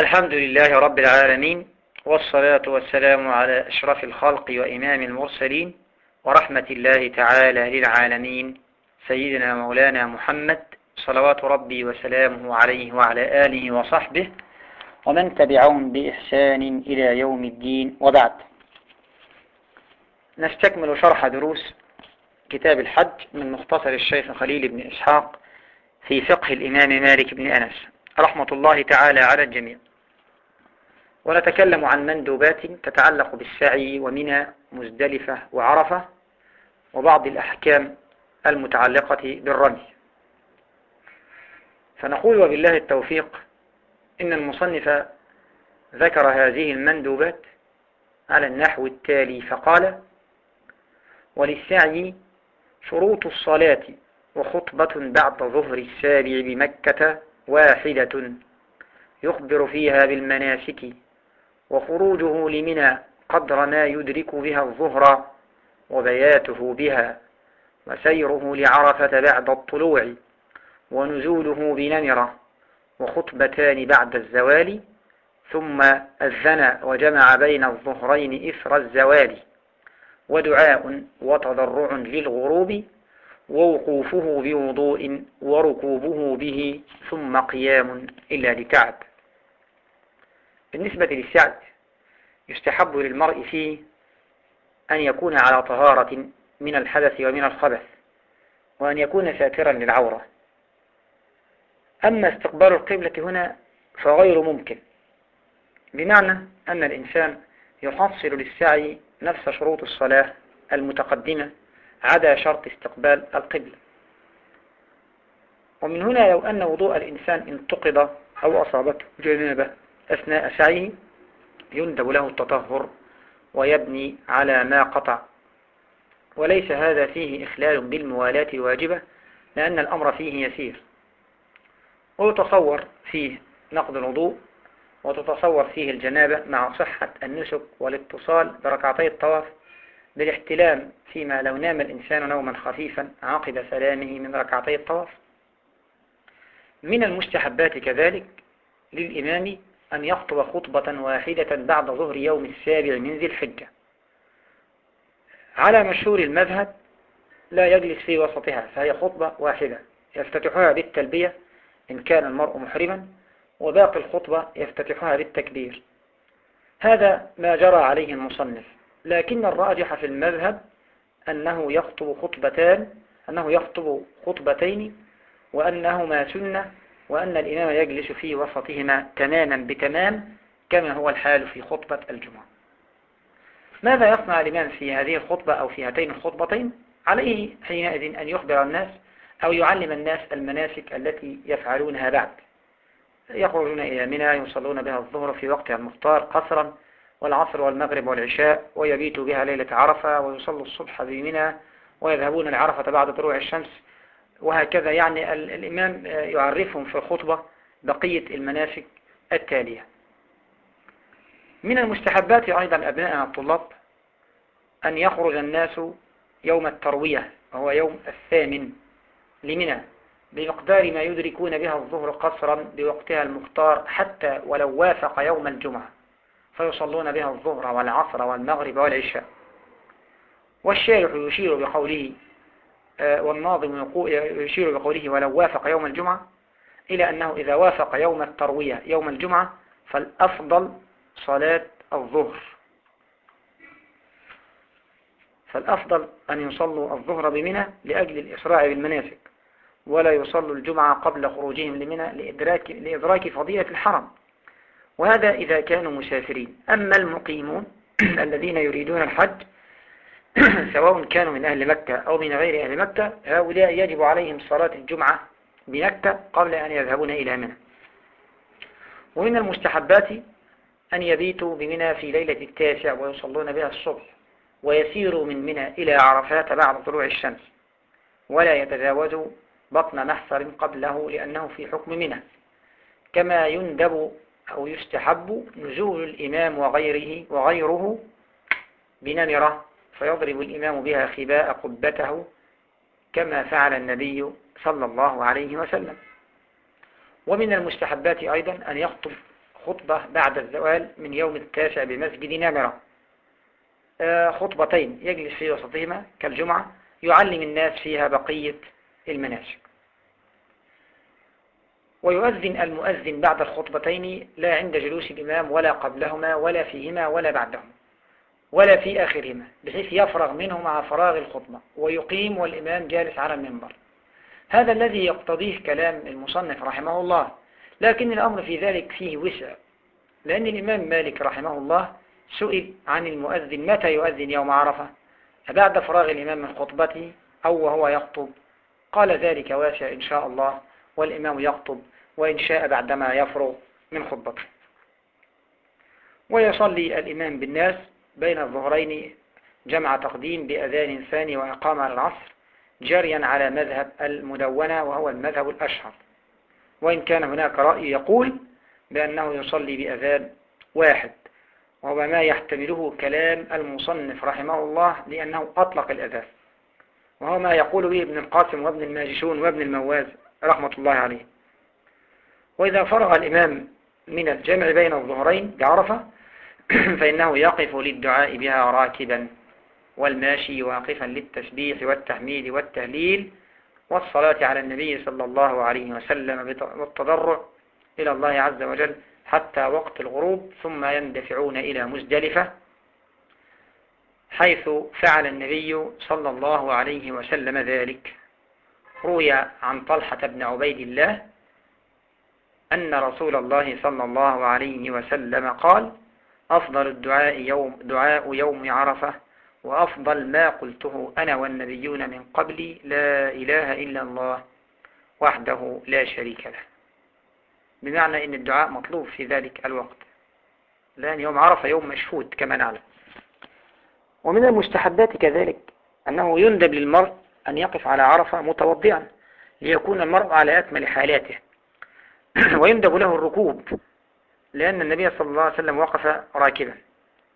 الحمد لله رب العالمين والصلاة والسلام على أشرف الخلق وإمام المرسلين ورحمة الله تعالى للعالمين سيدنا مولانا محمد صلوات ربي وسلامه عليه وعلى آله وصحبه ومن تبعهم بإحسان إلى يوم الدين وبعد. نستكمل شرح دروس كتاب الحج من مختصر الشيخ خليل بن إسحاق في فقه الإمام مالك بن أنس رحمة الله تعالى على الجميع. ونتكلم عن مندوبات تتعلق بالسعي ومنى مزدلفة وعرفة وبعض الأحكام المتعلقة بالرمي. فنقول وبالله التوفيق إن المصنف ذكر هذه المندوبات على النحو التالي فقال وللسعي شروط الصلاة وخطبة بعد ظهر السابع بمكة واحدة يخبر فيها بالمناسك وخروجه لمنى قدر ما يدرك بها الظهر وبياته بها وسيره لعرفة بعد الطلوع ونزوله بنمرة وخطبتان بعد الزوال ثم أذن وجمع بين الظهرين إثر الزوال ودعاء وتضرع للغروب ووقوفه بوضوء وركوبه به ثم قيام إلا لكعب بالنسبة للسعد يستحب للمرء فيه أن يكون على طهارة من الحدث ومن الخبث وأن يكون ساترا للعورة. أما استقبال القبلة هنا فغير ممكن بمعنى أن الإنسان يحصل للسعي نفس شروط الصلاة المتقدمة عدا شرط استقبال القبلة. ومن هنا لو أن وضوء الإنسان انتقض أو أصابته جنابة أثناء سعيه يندب له التطهر ويبني على ما قطع. وليس هذا فيه إخلال بالموالاة الواجبة لأن الأمر فيه يسير. ويتصور فيه نقض الوضوء وتتصور فيه الجنابة مع صحة النسك والاتصال بركعتي الطواف بالاحتلام فيما لو نام الإنسان نوما خفيفا عقب سلامه من ركعتي الطواف. من المستحبات كذلك للإمام أن يخطب خطبة واحدة بعد ظهر يوم السابع من ذي الحجة. على مشهور المذهب لا يجلس في وسطها فهي خطبة واحدة يفتتحها بالتلبية إن كان المرء محرما وباقي الخطبة يفتتحها بالتكبير. هذا ما جرى عليه المصنف. لكن الراجح في المذهب أنه يخطب خطبتان أنه يخطب خطبتين وأنهما سنة وأن الإمام يجلس في وسطهما تماما بتمام كما هو الحال في خطبة الجمعة. ماذا يصنع الإمام في هذه الخطبة أو في هاتين الخطبتين؟ عليه حينئذ أن يخبر الناس أو يعلم الناس المناسك التي يفعلونها بعد. يخرجون إلى منى يصلون بها الظهر في وقتها المختار قصرا والعصر والمغرب والعشاء ويبيتوا بها ليلة عرفة ويصلوا الصبح بمنى ويذهبون لعرفة بعد طلوع الشمس وهكذا يعني الإمام يعرفهم في الخطبة بقية المناسك التالية. من المستحبات أيضا أبناءنا الطلاب أن يخرج الناس يوم التروية وهو يوم الثامن لمنى بمقدار ما يدركون بها الظهر قصرا بوقتها المختار حتى ولو وافق يوم الجمعة فيصلون بها الظهر والعصر والمغرب والعشاء. والشارح يشير بقوله آه، والناظم يشير بقوله ولو وافق يوم الجمعة إلى أنه إذا وافق يوم التروية يوم الجمعة فالأفضل صلاة الظهر. فالأفضل أن يصلوا الظهر بمنى لأجل الإسراع بالمناسك ولا يصلوا الجمعة قبل خروجهم لمنى لإدراك, لإدراك فضيلة الحرم. وهذا إذا كانوا مسافرين. أما المقيمون الذين يريدون الحج سواء كانوا من أهل مكة أو من غير أهل مكة هؤلاء يجب عليهم صلاة الجمعة بمكة قبل أن يذهبون إلى منى. ومن المستحبات أن يبيتوا بمنى في ليلة التاسع ويصلون بها الصبح ويسيروا من منى إلى عرفات بعد طلوع الشمس ولا يتجاوزوا بطن محصر قبله لأنه في حكم منى. كما يندب أو يستحب نزول الإمام وغيره وغيره بنمرة فيضرب الإمام بها خباء قبته كما فعل النبي صلى الله عليه وسلم. ومن المستحبات أيضا أن يخطب خطبة بعد الزوال من يوم التاسع بمسجد نامرة آه، خطبتين يجلس في وسطهما كالجمعة يعلم الناس فيها بقية المناسك. ويؤذن المؤذن بعد الخطبتين لا عند جلوس الإمام ولا قبلهما ولا فيهما ولا بعدهما. ولا في آخرهما بحيث يفرغ منه مع فراغ الخطبة ويقيم والإمام جالس على المنبر. هذا الذي يقتضيه كلام المصنف رحمه الله. لكن الأمر في ذلك فيه وسع لأن الإمام مالك رحمه الله سئل عن المؤذن متى يؤذن يوم عرفة؟ بعد فراغ الإمام من خطبته أو وهو يخطب؟ قال ذلك واسع إن شاء الله والإمام يخطب وإن شاء بعدما يفرغ من خطبته. ويصلي الإمام بالناس بين الظهرين جمع تقديم بأذان ثاني وإقامة العصر جريا على مذهب المدونة وهو المذهب الأشهر. وإن كان هناك رأي يقول بأنه يصلي بأذان واحد وهو ما يحتمله كلام المصنف رحمه الله لأنه أطلق الأذان وهو ما يقول به ابن القاسم وابن الماجشون وابن المواز رحمة الله عليه. وإذا فرغ الإمام من الجمع بين الظهرين بعرفة فإنه يقف للدعاء بها راكبا والماشي واقفا للتسبيح والتحميد والتهليل والصلاة على النبي صلى الله عليه وسلم والتضرع إلى الله عز وجل حتى وقت الغروب ثم يندفعون إلى مزدلفة حيث فعل النبي صلى الله عليه وسلم ذلك. روي عن طلحة بن عبيد الله أن رسول الله صلى الله عليه وسلم قال أفضل الدعاء يوم, دعاء يوم عرفة وأفضل ما قلته أنا والنبيون من قبلي لا إله إلا الله وحده لا شريك له. بمعنى أن الدعاء مطلوب في ذلك الوقت. لأن يوم عرفة يوم مشهود كما نعلم. ومن المستحبات كذلك أنه يندب للمرء أن يقف على عرفة متوضئا ليكون المرء على أكمل حالاته. ويندب له الركوب. لأن النبي صلى الله عليه وسلم وقف راكبا.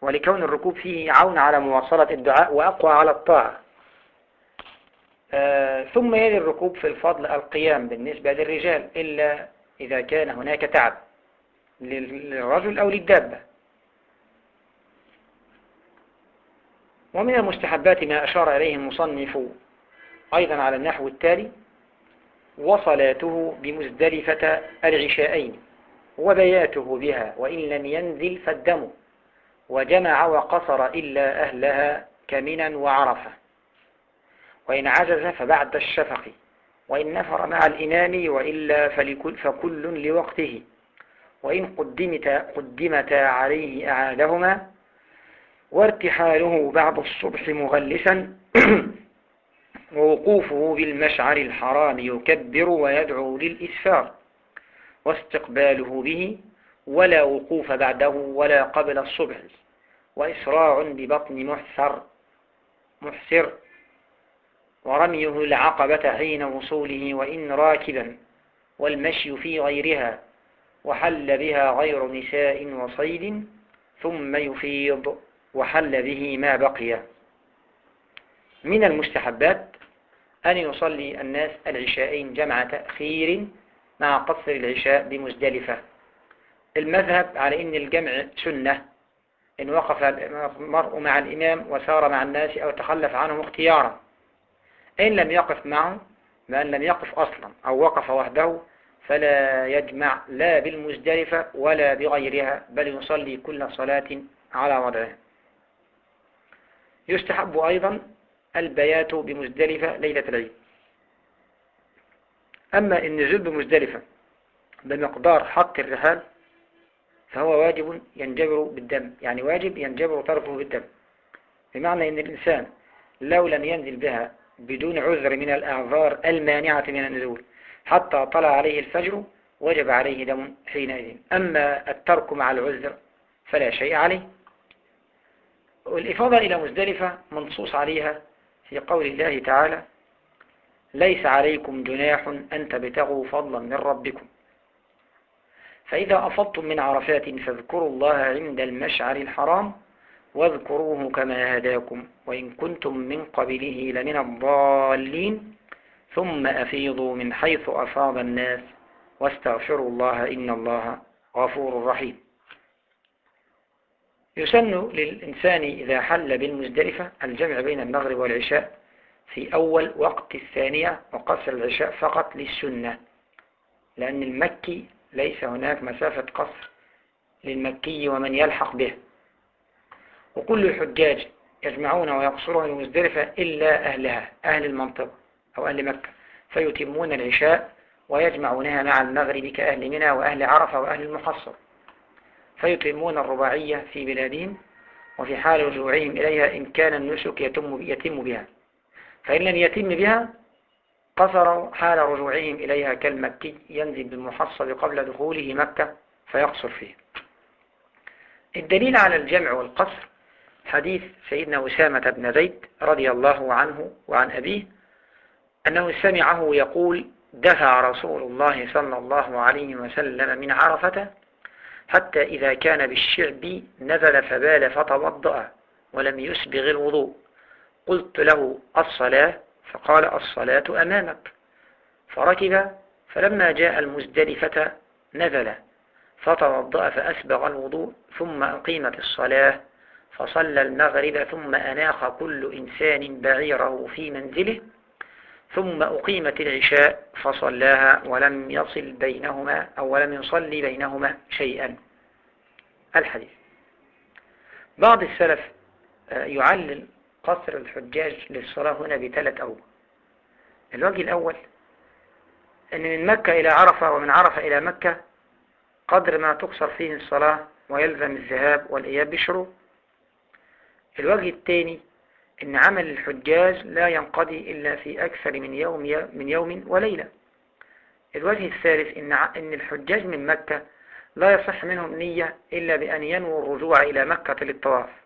ولكون الركوب فيه عون على مواصلة الدعاء وأقوى على الطاعة. آه ثم يلي الركوب في الفضل القيام بالنسبة للرجال إلا إذا كان هناك تعب للرجل أو للدابة. ومن المستحبات ما أشار إليه المصنف أيضا على النحو التالي وصلاته بمزدلفة العشاءين. وبياته بها وإن لم ينزل فالدم وجمع وقصر إلا أهلها كمنا وعرفة. وإن عجز فبعد الشفق وإن نفر مع الإمام وإلا فلكل فكل لوقته. وإن قدمتا, قدمتا عليه أعادهما وارتحاله بعد الصبح مغلسا. ووقوفه بالمشعر الحرام يكبر ويدعو للإسفار. واستقباله به ولا وقوف بعده ولا قبل الصبح وإسراع ببطن محسر محسر ورميه العقبة حين وصوله وإن راكبا والمشي في غيرها وحل بها غير نساء وصيد ثم يفيض وحل به ما بقي. من المستحبات أن يصلي الناس العشاءين جمع تأخير مع قصر العشاء بمزدلفة. المذهب على أن الجمع سنة. إن وقف المرء مع الإمام وسار مع الناس أو تخلف عنهم اختيارا. إن لم يقف معه بأن لم يقف أصلا أو وقف وحده فلا يجمع لا بالمزدلفة ولا بغيرها بل يصلي كل صلاة على وضعها. يستحب أيضا البيات بمزدلفة ليلة العيد. أما النزول بمزدلفة بمقدار حق الرحال فهو واجب ينجبر بالدم يعني واجب ينجبر تركه بالدم. بمعنى أن الإنسان لو لم ينزل بها بدون عذر من الأعذار المانعة من النزول حتى طلع عليه الفجر وجب عليه دم حينئذ. أما الترك مع العذر فلا شيء عليه. والإفاضة إلى مزدلفة منصوص عليها في قول الله تعالى ليس عليكم جناح أن تبتغوا فضلا من ربكم. فإذا أفضتم من عرفات فاذكروا الله عند المشعر الحرام واذكروه كما هداكم وإن كنتم من قبله لمن الضالين ثم أفيضوا من حيث أفاض الناس واستغفروا الله إن الله غفور رحيم. يسن للإنسان إذا حل بالمزدلفة الجمع بين المغرب والعشاء في أول وقت الثانية وقصر العشاء فقط للسنة لأن المكي ليس هناك مسافة قصر للمكي ومن يلحق به. وكل الحجاج يجمعون ويقصرون المزدلفة إلا أهلها أهل المنطقة أو أهل مكة فيتمون العشاء ويجمعونها مع المغرب كأهل منى وأهل عرفة وأهل المحصر فيتمون الرباعية في بلادهم وفي حال رجوعهم إليها إن كان النسك يتم, يتم بها. فإن لم يتم بها قصروا حال رجوعهم إليها كالمكي ينزل بالمحصب قبل دخوله مكة فيقصر فيه. الدليل على الجمع والقصر حديث سيدنا أسامة بن زيد رضي الله عنه وعن أبيه أنه سمعه يقول دفع رسول الله صلى الله عليه وسلم من عرفة حتى إذا كان بالشعب نزل فبال فتوضأ ولم يسبغ الوضوء قلت له الصلاة فقال الصلاة أمامك. فركب فلما جاء المزدلفة نزل فتوضأ فأسبغ الوضوء ثم أقيمت الصلاة فصلى المغرب ثم أناخ كل إنسان بعيره في منزله ثم أقيمت العشاء فصلاها ولم يصل بينهما أو ولم يصلي بينهما شيئا. الحديث. بعض السلف آه، يعلل قصر الحجاج للصلاة هنا بثلاث أوجه الوجه الأول أن من مكة إلى عرفة ومن عرفة إلى مكة قدر ما تقصر فيه الصلاة ويلزم الذهاب والإياب بشروط. الوجه الثاني أن عمل الحجاج لا ينقضي إلا في أكثر من يوم من يوم وليلة. الوجه الثالث إن إن الحجاج من مكة لا يصح منهم نية إلا بأن ينووا الرجوع إلى مكة للطواف.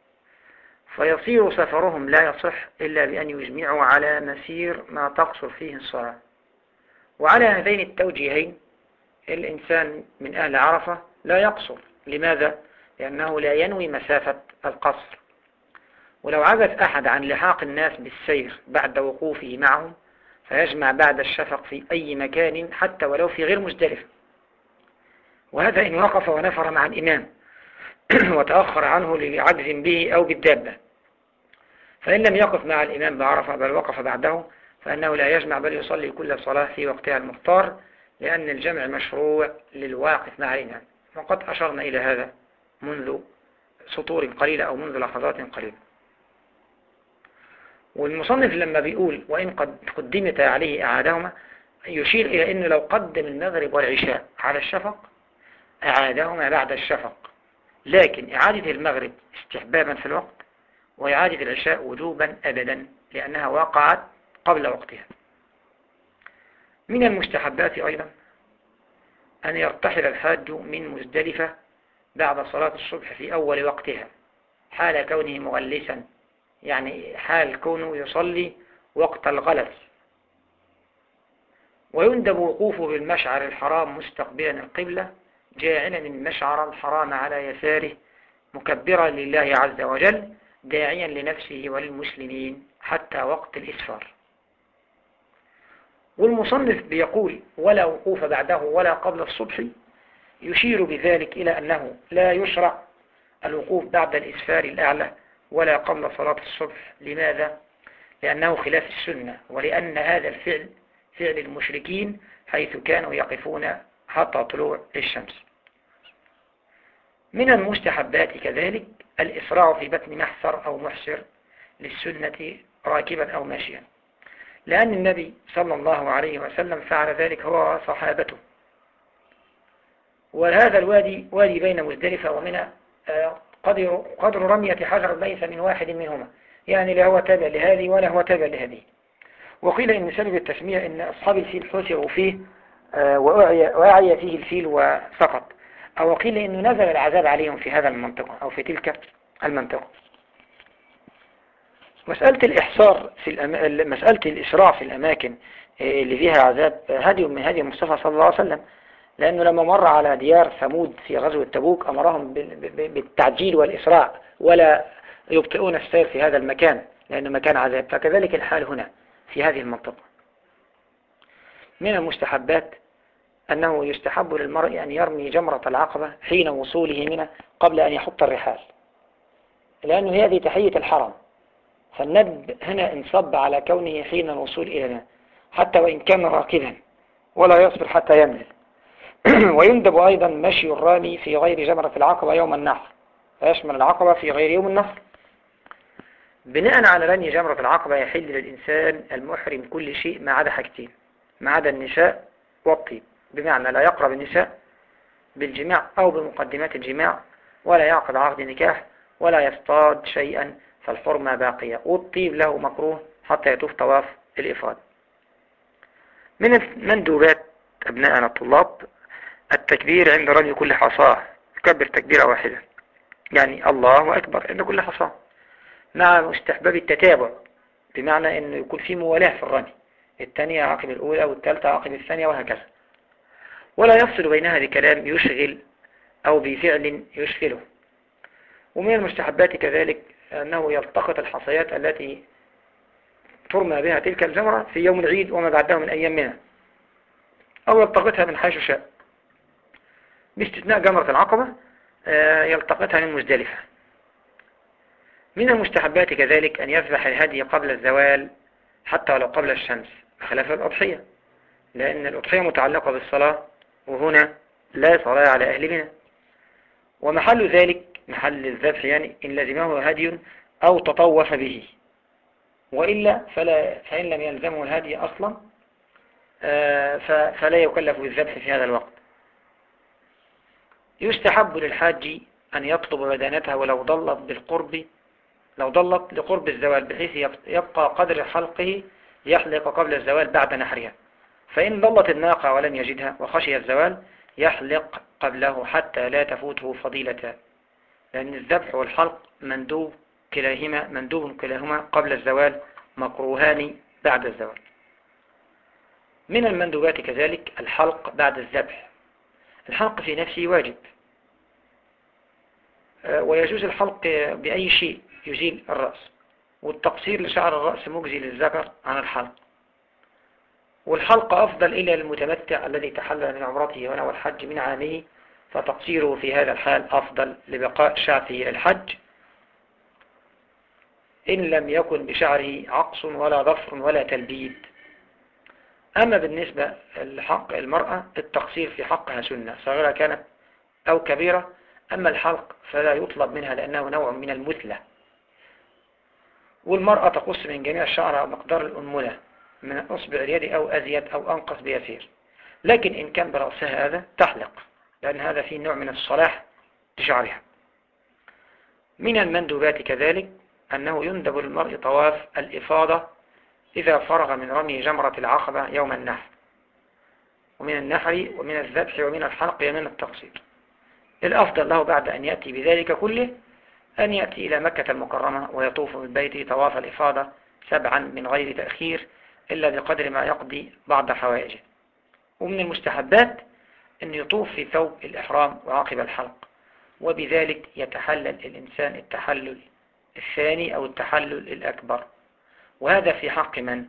فيصير سفرهم لا يصح إلا بأن يجمعوا على مسير ما تقصر فيه الصلاة. وعلى هذين التوجيهين الإنسان من أهل عرفة لا يقصر. لماذا؟ لأنه لا ينوي مسافة القصر. ولو عجز أحد عن لحاق الناس بالسير بعد وقوفه معهم فيجمع بعد الشفق في أي مكان حتى ولو في غير مزدلف وهذا إن وقف ونفر مع الإمام. وتأخر عنه لعجز به أو بالدابة. فإن لم يقف مع الإمام بعرفة بل وقف بعده فإنه لا يجمع بل يصلي كل صلاة في وقتها المختار لأن الجمع مشروع للواقف مع الإمام. وقد أشرنا إلى هذا منذ سطور قليلة أو منذ لحظات قليلة. والمصنف لما بيقول وإن قد قدمت عليه أعادهما يشير إلى أنه لو قدم المغرب والعشاء على الشفق أعادهما بعد الشفق. لكن إعادة المغرب استحبابا في الوقت وإعادة العشاء وجوبا أبدا لأنها وقعت قبل وقتها. من المستحبات أيضا أن يرتحل الحاج من مزدلفة بعد صلاة الصبح في أول وقتها حال كونه مغلسا يعني حال كونه يصلي وقت الغلس. ويندب وقوفه بالمشعر الحرام مستقبلا القبلة جاعلا المشعر الحرام على يساره مكبرا لله عز وجل داعيا لنفسه وللمسلمين حتى وقت الإسفار. والمصنف بيقول ولا وقوف بعده ولا قبل الصبح يشير بذلك إلى أنه لا يشرع الوقوف بعد الإسفار الأعلى ولا قبل صلاة الصبح. لماذا؟ لأنه خلاف السنة ولأن هذا الفعل فعل المشركين حيث كانوا يقفون حتى طلوع الشمس. من المستحبات كذلك الإسراع في بطن محسر أو محسر للسنة راكبا أو ماشيا. لأن النبي صلى الله عليه وسلم فعل ذلك هو وصحابته. وهذا الوادي وادي بين مزدلفة ومنى آه، قدر, قدر رمية حجر ليس من واحد منهما. يعني لا هو تابع لهذه ولا هو تابع لهذه. وقيل إن سبب التسمية إن أصحاب الفيل حسروا فيه آه، وأعي فيه الفيل وسقط. أو قيل إنه نزل العذاب عليهم في هذا المنطقة أو في تلك المنطقة. مسألة الإحصار في الأم... مسألة الإسراع في الأماكن آه، اللي فيها عذاب هدي من هدي المصطفى صلى الله عليه وسلم. لأنه لما مر على ديار ثمود في غزوة تبوك أمرهم بالتعجيل والإسراع ولا يبطئون السير في هذا المكان لأنه مكان عذاب. فكذلك الحال هنا في هذه المنطقة. من المستحبات أنه يستحب للمرء أن يرمي جمرة العقبة حين وصوله منه قبل أن يحط الرحال. لأنه هذه تحية الحرم فالندب هنا انصب على كونه حين الوصول إلينا حتى وإن كان راكبا ولا يصبر حتى ينزل ويندب أيضا مشي الرامي في غير جمرة العقبة يوم النحر. فيشمل العقبة في غير يوم النحر. بناء على رمي جمرة العقبة يحل للإنسان المحرم كل شيء ما عدا حاجتين ما عدا النساء والطيب. بمعنى لا يقرب النساء بالجماع أو بمقدمات الجماع ولا يعقد عقد نكاح ولا يصطاد شيئا فالحرمة باقية. والطيب له مكروه حتى يطوف طواف الإفراد. من المندوبات أبناءنا الطلاب التكبير عند رمي كل حصاة. يكبر تكبيرة واحدة. يعني الله أكبر عند كل حصاة. مع مستحباب التتابع. بمعنى أنه يكون في موالاة في الرمي. الثانية عقب الأولى والثالثة عقب الثانية وهكذا. ولا يفصل بينها بكلام يشغل أو بفعل يشغله. ومن المستحبات كذلك أنه يلتقط الحصيات التي ترمى بها تلك الجمرة في يوم العيد وما بعده من أيام منها أو يلتقطها من حيث شاء. باستثناء جمرة العقبة آه، يلتقطها من مزدلفة. من المستحبات كذلك أن يذبح الهدي قبل الزوال حتى ولو قبل الشمس بخلاف الأضحية لأن الأضحية متعلقة بالصلاة وهنا لا صلاة على أهل منى. ومحل ذلك محل الذبح يعني إن لزمه هدي أو تطوف به. وإلا فلا فإن لم يلزمه الهدي أصلا آه، فلا يكلف بالذبح في هذا الوقت. يستحب للحاج أن يطلب بدانتها ولو ضلت بالقرب لو ضلت لقرب الزوال بحيث يبقى قدر حلقه يحلق قبل الزوال بعد نحرها فإن ضلت الناقة ولم يجدها وخشي الزوال يحلق قبله حتى لا تفوته فضيلة. لأن الذبح والحلق مندوب كلاهما مندوب كلاهما قبل الزوال مكروهان بعد الزوال. من المندوبات كذلك الحلق بعد الذبح. الحلق في نفسه واجب. آه، ويجوز الحلق بأي شيء يزيل الرأس. والتقصير لشعر الرأس مجزي للذكر عن الحلق. والحلق أفضل إلى المتمتع الذي تحلل من عمرته ونوى الحج من عامه فتقصيره في هذا الحال أفضل لبقاء شعفه الحج. إن لم يكن بشعره عقص ولا ضفر ولا تلبيد. أما بالنسبة لحق المرأة التقصير في حقها سنة صغيرة كانت أو كبيرة أما الحلق فلا يطلب منها لأنه نوع من المثلة. والمرأة تقص من جميع الشعر مقدار الأنملة. من أصبع اليد أو أزيد أو أنقص بيسير. لكن إن كان برأسها هذا تحلق لأن هذا فيه نوع من الصلاح لشعرها. من المندوبات كذلك أنه يندب للمرء طواف الإفاضة إذا فرغ من رمي جمرة العقبة يوم النحر. ومن النحر ومن الذبح ومن الحلق ومن التقصير. الأفضل له بعد أن يأتي بذلك كله أن يأتي إلى مكة المكرمة ويطوف بالبيت طواف الإفاضة سبعا من غير تأخير إلا بقدر ما يقضي بعض حوائجه. ومن المستحبات أن يطوف في ثوب الإحرام وعاقب الحلق وبذلك يتحلل الإنسان التحلل الثاني أو التحلل الأكبر. وهذا في حق من؟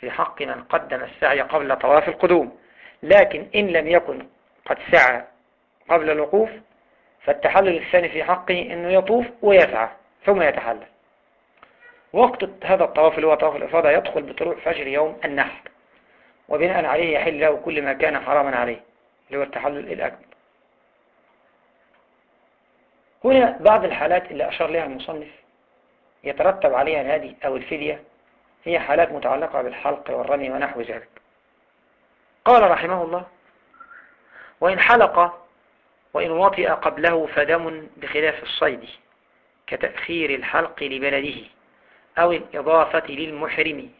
في حق من قدم السعي قبل طواف القدوم. لكن إن لم يكن قد سعى قبل الوقوف فالتحلل الثاني في حقه أنه يطوف ويسعى ثم يتحلل. وقت هذا الطواف اللي هو طواف الإفاضة يدخل بطلوع فجر يوم النحر وبناء عليه يحل له كل ما كان حراما عليه اللي هو التحلل الأكبر هنا بعض الحالات اللي أشار لها المصنف يترتب عليها الهدي أو الفدية هي حالات متعلقة بالحلق والرمي ونحو ذلك. قال رحمه الله وإن حلق وإن وطئ قبله فدم بخلاف الصيد كتأخير الحلق لبلده. أو الإضافة للمحرم.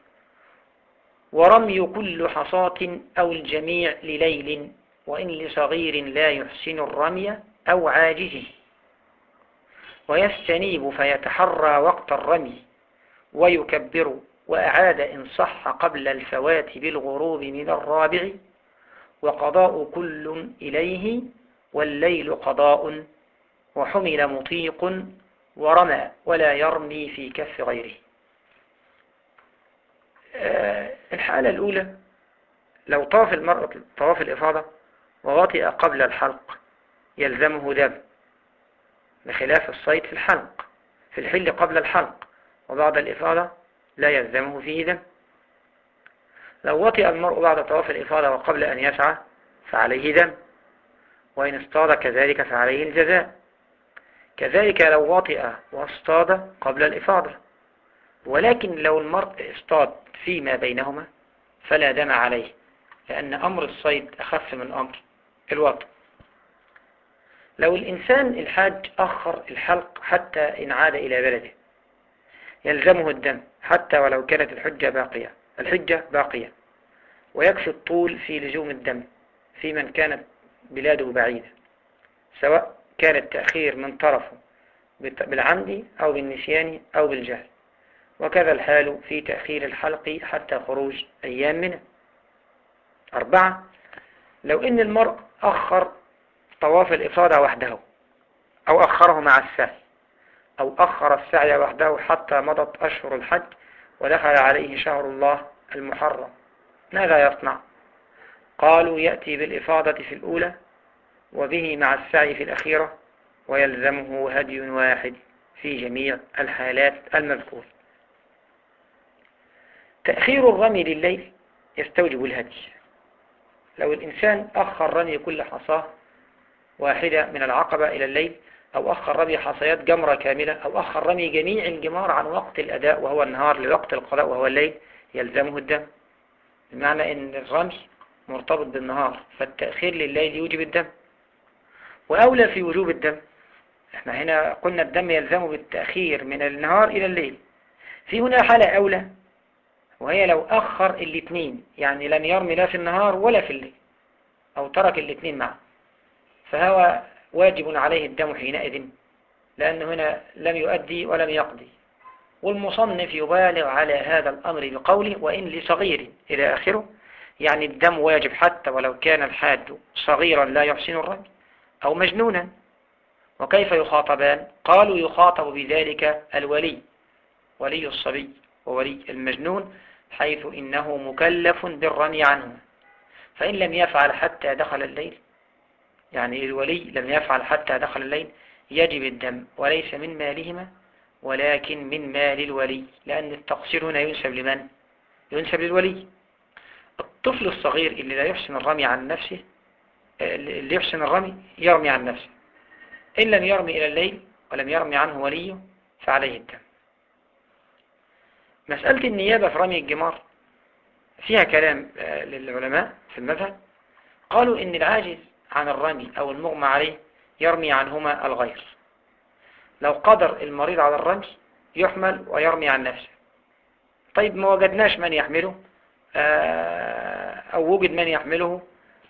ورمي كل حصاة أو الجميع لليل وإن لصغير لا يحسن الرمي أو عاجزه. ويستنيب فيتحرى وقت الرمي ويكبر وأعاد إن صح قبل الفوات بالغروب من الرابع. وقضاء كل إليه والليل قضاء وحمل مطيق ورمى ولا يرمي في كف غيره. الحالة الأولى لو طاف المرأة طواف الإفاضة ووطئ قبل الحلق يلزمه دم بخلاف الصيد في الحلق في الحل قبل الحلق وبعد الإفاضة لا يلزمه فيه دم. لو وطئ المرء بعد طواف الإفاضة وقبل أن يسعى فعليه دم وإن اصطاد كذلك فعليه الجزاء. كذلك لو وطئ واصطاد قبل الإفاضة. ولكن لو المرء اصطاد فيما بينهما فلا دم عليه لأن أمر الصيد أخف من أمر الوطئ لو الإنسان الحاج أخر الحلق حتى إن عاد إلى بلده يلزمه الدم حتى ولو كانت الحجة باقية الحجة باقية ويكفي الطول في لزوم الدم في من كانت بلاده بعيدة سواء كان التأخير من طرفه بالعمد أو بالنسيان أو بالجهل. وكذا الحال في تأخير الحلق حتى خروج أيام منه. أربعة لو إن المرء أخر طواف الإفاضة وحده أو أخره مع السعي أو أخر السعي وحده حتى مضت أشهر الحج ودخل عليه شهر الله المحرم ماذا يصنع؟ قالوا يأتي بالإفاضة في الأولى وبه مع السعي في الأخيرة ويلزمه هدي واحد في جميع الحالات المذكورة. تأخير الرمي لليل يستوجب الهدي. لو الإنسان أخر رمي كل حصاة واحدة من العقبة إلى الليل أو أخر رمي حصيات جمرة كاملة أو أخر رمي جميع الجمار عن وقت الأداء وهو النهار لوقت القضاء وهو الليل يلزمه الدم. بمعنى أن الرمي مرتبط بالنهار فالتأخير لليل يوجب الدم. وأولى في وجوب الدم. إحنا هنا قلنا الدم يلزمه بالتأخير من النهار إلى الليل. في هنا حالة أولى. وهي لو أخر الاثنين يعني لم يرمي لا في النهار ولا في الليل أو ترك الاثنين معا فهو واجب عليه الدم حينئذ لأن هنا لم يؤدي ولم يقضي. والمصنف يبالغ على هذا الأمر بقوله وإن لصغير إلى آخره يعني الدم واجب حتى ولو كان الحاج صغيرا لا يحسن الرمي أو مجنونا. وكيف يخاطبان؟ قالوا يخاطب بذلك الولي ولي الصبي وولي المجنون حيث إنه مكلف بالرمي عنه. فإن لم يفعل حتى دخل الليل يعني الولي لم يفعل حتى دخل الليل يجب الدم وليس من مالهما ولكن من مال الولي لأن التقصير هنا ينسب لمن؟ ينسب للولي. الطفل الصغير اللي لا يحسن الرمي عن نفسه اللي يحسن الرمي يرمي عن نفسه. إن لم يرمي إلى الليل ولم يرمي عنه وليه فعليه الدم. مسألة النيابة في رمي الجمار فيها كلام آه، للعلماء في المذهب. قالوا إن العاجز عن الرمي أو المغمى عليه يرمي عنهما الغير. لو قدر المريض على الرمي يحمل ويرمي عن نفسه. طيب ما وجدناش من يحمله آه، أو وجد من يحمله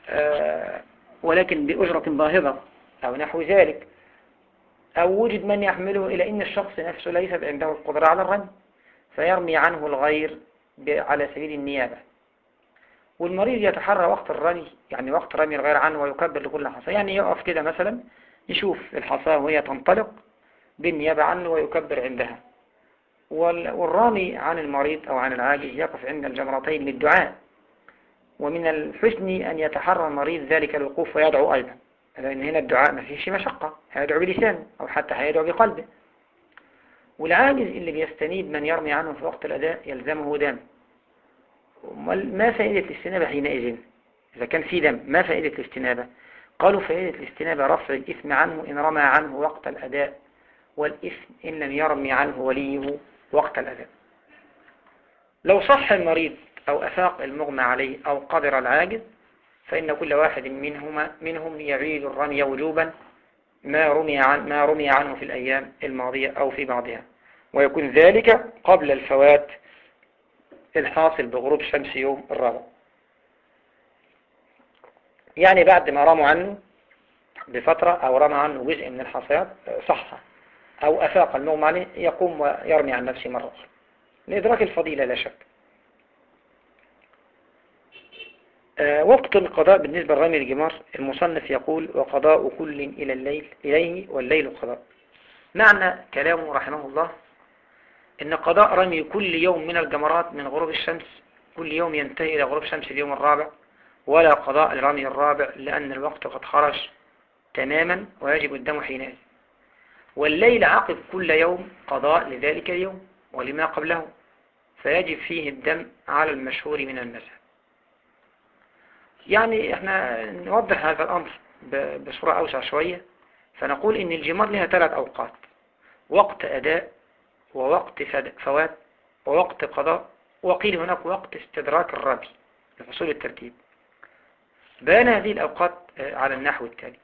آه، ولكن بأجرة باهظة أو نحو ذلك أو وجد من يحمله إلى أن الشخص نفسه ليس عنده القدرة على الرمي. فيرمي عنه الغير على سبيل النيابة. والمريض يتحرى وقت الرمي يعني وقت رمي الغير عنه ويكبر لكل حصى. يعني يقف كده مثلا يشوف الحصى وهي تنطلق بالنيابة عنه ويكبر عندها. والرامي عن المريض أو عن العاجز يقف عند الجمرتين للدعاء. ومن الحسن أن يتحرى المريض ذلك الوقوف ويدعو أيضا. لأن هنا الدعاء ما فيش مشقة هيدعو بلسانه أو حتى هيدعو بقلبه. والعاجز اللي بيستنيب من يرمي عنه في وقت الأداء يلزمه دم. ما فائدة الاستنابة حينئذ؟ إذا كان في دم ما فائدة الاستنابة؟ قالوا فائدة الاستنابة رفع الإثم عنه إن رمى عنه وقت الأداء والإثم إن لم يرمي عنه وليه وقت الأداء. لو صح المريض أو أفاق المغمى عليه أو قدر العاجز فإن كل واحد منهما منهم يعيد الرمي وجوبا ما رمي, عن ما رمي عنه في الأيام الماضية أو في بعضها. ويكون ذلك قبل الفوات الحاصل بغروب شمس يوم الرابع. يعني بعد ما رموا عنه بفترة أو رمى عنه جزء من الحصيات صح. أو أفاق المغمى عليه يقوم ويرمي عن نفسه مرة أخرى. لإدراك الفضيلة لا شك آه، وقت القضاء بالنسبة لرمي الجمار المصنف يقول وقضاء كل إلى الليل إليه والليل قضاء. معنى كلامه رحمه الله إن قضاء رمي كل يوم من الجمرات من غروب الشمس كل يوم ينتهي إلى غروب شمس اليوم الرابع ولا قضاء لرمي الرابع لأن الوقت قد خرج تماما ويجب الدم حينئذ. والليل عقب كل يوم قضاء لذلك اليوم ولما قبله فيجب فيه الدم على المشهور من المذهب. يعني إحنا نوضح هذا الأمر بصورة أوسع شوية. فنقول إن الجمار لها ثلاث أوقات وقت أداء ووقت فوات ووقت قضاء وقيل هناك وقت استدراك الرمي لحصول الترتيب. بيان هذه الأوقات آه، على النحو التالي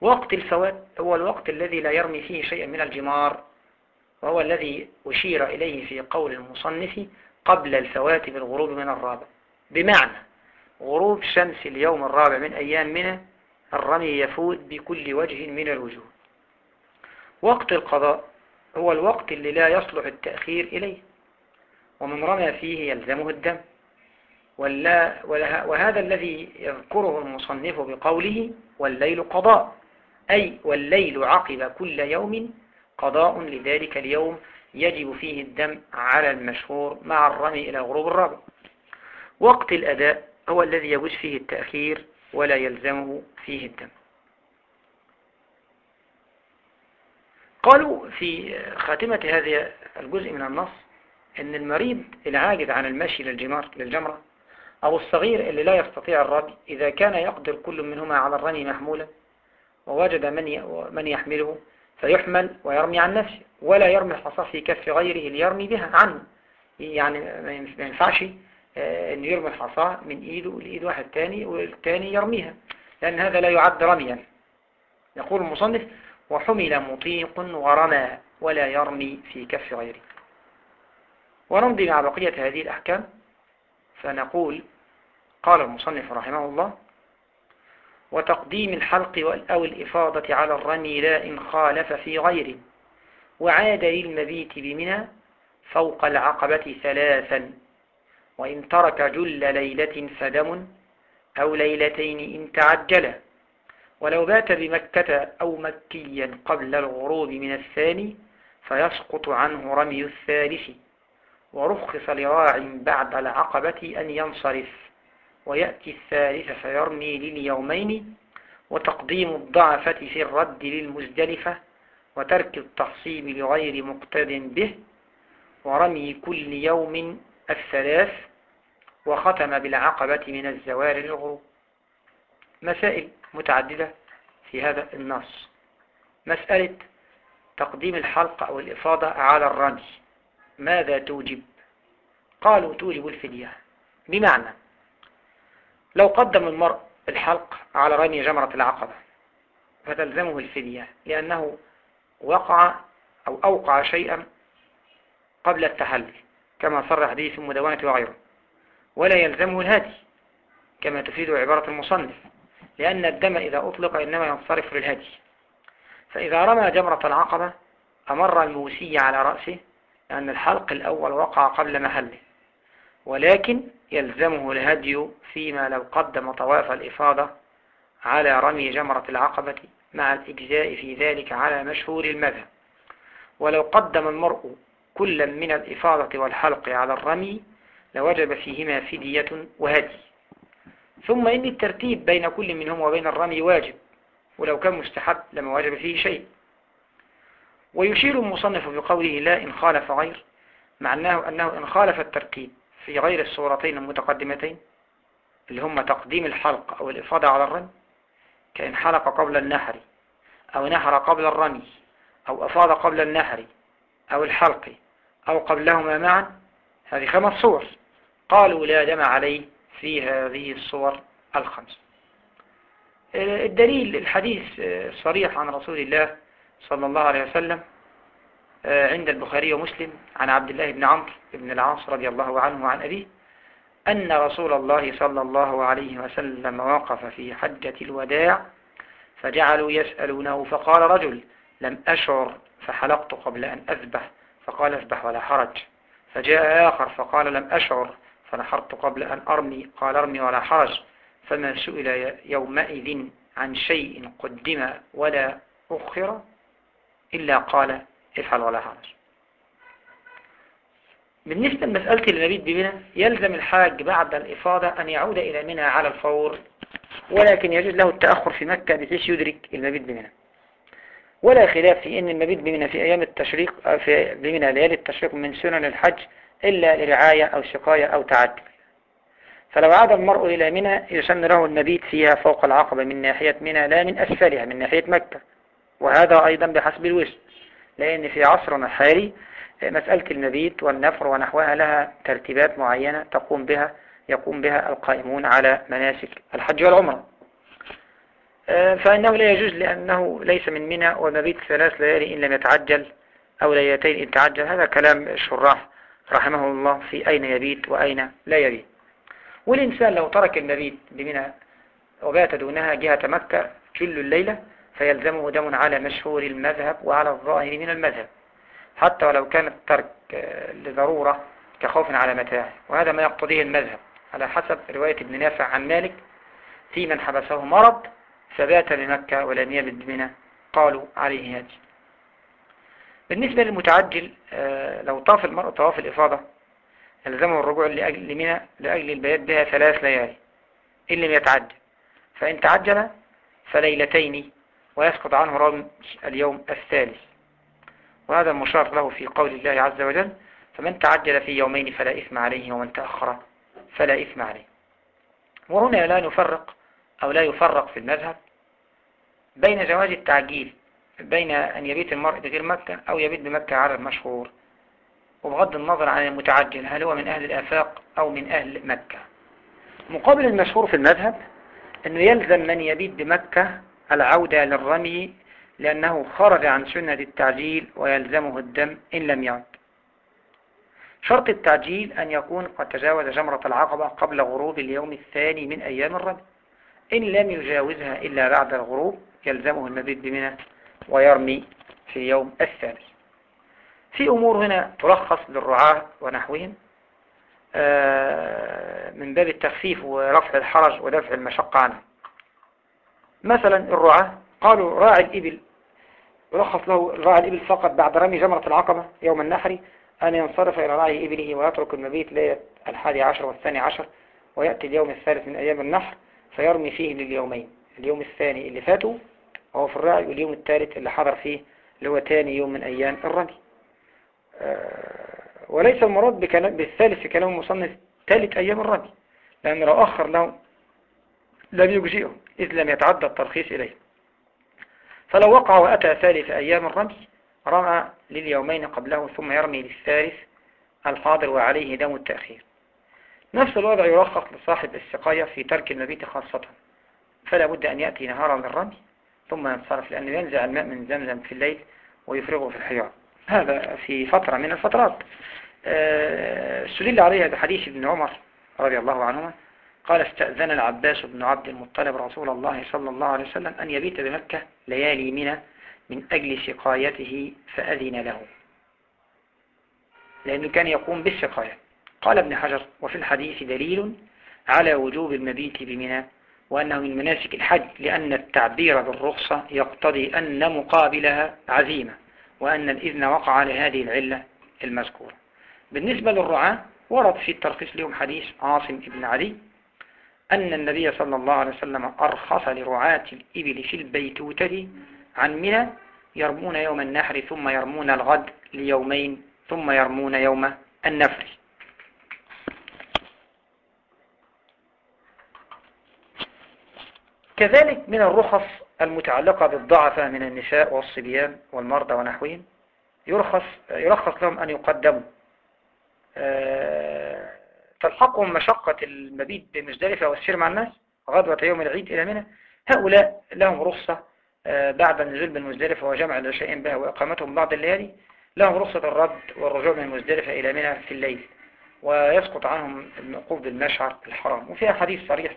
وقت الفوات هو الوقت الذي لا يرمي فيه شيئا من الجمار وهو الذي أشير إليه في قول المصنف قبل الفوات بالغروب من الرابع. بمعنى غروب شمس اليوم الرابع من أيام منه الرمي يفوت بكل وجه من الوجوه. وقت القضاء هو الوقت اللي لا يصلح التأخير إليه ومن رمى فيه يلزمه الدم. ولا وهذا الذي يذكره المصنف بقوله والليل قضاء أي والليل عقب كل يوم قضاء لذلك اليوم يجب فيه الدم على المشهور مع الرمي إلى غروب الرابع. وقت الأداء هو الذي يجوز فيه التأخير ولا يلزمه فيه الدم. قالوا في خاتمة هذا الجزء من النص إن المريض العاجز عن المشي للجمار للجمرة أو الصغير اللي لا يستطيع الرمي إذا كان يقدر كل منهما على الرمي محمولا ووجد من من يحمله فيحمل ويرمي عن نفسه ولا يرمي الحصى في كف غيره ليرمي بها عنه. يعني ما ينفعش آه، أن يرمي الحصى من إيده لإيد واحد تاني والتاني يرميها لأن هذا لا يعد رميا. يقول المصنف وحمل مطيق ورمى ولا يرمي في كف غيره. ونمضي مع بقية هذه الأحكام. فنقول قال المصنف رحمه الله وتقديم الحلق أو الإفاضة على الرمي لا إن خالف في غيره وعاد للمبيت بمنى فوق العقبة ثلاثا. وإن ترك جل ليلة فدم أو ليلتين إن تعجل. ولو بات بمكة أو مكيا قبل الغروب من الثاني فيسقط عنه رمي الثالث. ورخص لراع بعد العقبة أن ينصرف. ويأتي الثالث فيرمي لليومين. وتقديم الضعفة في الرد للمزدلفة. وترك التحصيب لغير مقتد به. ورمي كل يوم الثلاث وختم بالعقبة من الزوال للغروب مسائل متعددة في هذا النص. مسألة تقديم الحلق أو الإفاضة على الرمي ماذا توجب؟ قالوا توجب الفدية. بمعنى لو قدم المرء الحلق على رمي جمرة العقبة فتلزمه الفدية لأنه وقع أو أوقع شيئا قبل التحلل. كما صرح حديث المدونة وغيره. ولا يلزمه الهدي كما تفيد عبارة المصنف لأن الدم إذا أطلق إنما ينصرف للهدي. فإذا رمى جمرة العقبة أمر الموسي على رأسه لأن الحلق الأول وقع قبل محله. ولكن يلزمه الهدي فيما لو قدم طواف الإفاضة على رمي جمرة العقبة مع الإجزاء في ذلك على مشهور المذهب. ولو قدم المرء كلا من الإفاضة والحلق على الرمي لوجب فيهما فدية وهدي. ثم إن الترتيب بين كل منهما وبين الرمي واجب ولو كان مستحب لما وجب فيه شيء. ويشير المصنف بقوله لا إن خالف غير معناه أنه إن خالف الترتيب في غير الصورتين المتقدمتين اللي هم تقديم الحلق أو الإفاضة على الرمي كإن حلق قبل النحر أو نحر قبل الرمي أو أفاض قبل النحر أو الحلق أو قبلهما معا هذه خمس صور. قالوا لا دم عليه في هذه الصور الخمس. الدليل الحديث صريح عن رسول الله صلى الله عليه وسلم عند البخاري ومسلم عن عبد الله بن عمرو بن العاص رضي الله عنه وعن أبيه أن رسول الله صلى الله عليه وسلم وقف في حجة الوداع فجعلوا يسألونه فقال رجل لم أشعر فحلقت قبل أن أذبح فقال اذبح ولا حرج. فجاء آخر فقال لم أشعر فنحرت قبل أن أرمي. قال أرمي ولا حرج. فما سئل يومئذ عن شيء قدم ولا أخر إلا قال افعل ولا حرج. بالنسبة لمسألة المبيت بمنى يلزم الحاج بعد الإفاضة أن يعود إلى منى على الفور ولكن يجوز له التأخر في مكة بحيث يدرك المبيت بمنى ولا خلاف في أن المبيت بمنى في أيام التشريق في بمنى ليالي التشريق من سنن الحج إلا لرعاية أو سقاية أو تعدي فلو عاد المرء إلى منى يسن له المبيت فيها فوق العقبة من ناحية منى لا من أسفلها من ناحية مكة. وهذا أيضا بحسب الوسط لأن في عصرنا الحالي مسألة المبيت والنفر ونحوها لها ترتيبات معينة تقوم بها يقوم بها القائمون على مناسك الحج والعمرة. آه، فإنه لا يجوز لأنه ليس من منى والمبيت ثلاث ليالي إن لم يتعجل أو ليلتين إن تعجل. هذا كلام الشراح رحمه الله في أين يبيت وأين لا يبيت. والإنسان لو ترك المبيت بمنى وبات دونها جهة مكة كل الليلة فيلزمه دم على مشهور المذهب وعلى الظاهر من المذهب حتى ولو كان الترك آه، لضرورة كخوف على متاعه. وهذا ما يقتضيه المذهب. على حسب رواية ابن نافع عن مالك في من حبسه مرض فبات بمكة ولم يبد منه قالوا عليه هذه بالنسبة للمتعجل آه، لو طاف المرء طواف الإفاضة يلزمه الرجوع لأجل منى لأجل البيات بها ثلاث ليالي إن لم يتعجل. فإن تعجل فليلتين ويسقط عنه رمج اليوم الثالث. وهذا المشار له في قول الله عز وجل فمن تعجل في يومين فلا إثم عليه ومن تأخر فلا إثم عليه. وهنا لا نفرق أو لا يفرق في المذهب بين جواز التعجيل بين أن يبيت المرء بغير مكة أو يبيت بمكة على المشهور. وبغض النظر عن المتعجل هل هو من أهل الآفاق أو من أهل مكة؟ مقابل المشهور في المذهب أنه يلزم من يبيت بمكة العودة للرمي لأنه خرج عن سنة التعجيل ويلزمه الدم إن لم يعد. شرط التعجيل أن يكون قد تجاوز جمرة العقبة قبل غروب اليوم الثاني من أيام الرمي إن لم يجاوزها إلا بعد الغروب يلزمه المبيت بمنى ويرمي في اليوم الثالث. في أمور هنا تلخص للرعاة ونحوهم. آه، من باب التخفيف ورفع الحرج ودفع المشقة عنه. مثلا الرعاة قالوا راعي الإبل. يلخص له راعي الإبل فقط بعد رمي جمرة العقبة يوم النحر. أن ينصرف إلى راعي إبله ويترك المبيت ليلة الحادي عشر والثاني عشر ويأتي اليوم الثالث من أيام النحر فيرمي فيه لليومين. اليوم الثاني اللي فاتوا وهو في الراعي واليوم الثالث اللي حضر فيه اللي هو ثاني يوم من أيام الرمي. آه، وليس المراد بالثالث في كلام المصنف ثالث أيام الرمي لأن لو أخر له لم يجزئه إذ لم يتعدى الترخيص إليه. فلو وقع وأتى ثالث أيام الرمي رمى لليومين قبله ثم يرمي للثالث الحاضر وعليه دم التأخير. نفس الوضع يرخص لصاحب السقاية في ترك المبيت خاصة. فلا بد أن يأتي نهارا للرمي ثم ينصرف لأنه ينزع الماء من زمزم في الليل ويفرغه في الحيار هذا في فترة من الفترات. آه، سلل عليها بحديث ابن عمر رضي الله عنهما قال استأذن العباس بن عبد المطلب رسول الله صلى الله عليه وسلم أن يبيت بمكة ليالي منى من أجل سقايته فأذن له. لأنه كان يقوم بالسقاية. قال ابن حجر وفي الحديث دليل على وجوب المبيت بمنى. وأنه من مناسك الحج لأن التعبير بالرخصة يقتضي أن مقابلها عزيمة وأن الإذن وقع لهذه العلة المذكورة. بالنسبة للرعاة ورد في الترخيص لهم حديث عاصم بن علي أن النبي صلى الله عليه وسلم أرخص لرعاة الإبل في البيتوتة عن منى يرمون يوم النحر ثم يرمون الغد ليومين ثم يرمون يوم النفر. كذلك من الرخص المتعلقة بالضعفة من النساء والصبيان والمرضى ونحوهم يرخص, يرخص لهم أن يقدموا. آه، تلحقهم مشقة المبيت بمزدلفة والسير مع الناس غدوة يوم العيد إلى منى. هؤلاء لهم رخصة آه، بعد النزول بالمزدلفة وجمع العشاء بها وإقامتهم بعض الليالي لهم رخصة الرد والرجوع من المزدلفة إلى منى في الليل ويسقط عنهم الوقوف بالمشعر الحرام. وفيها حديث صريح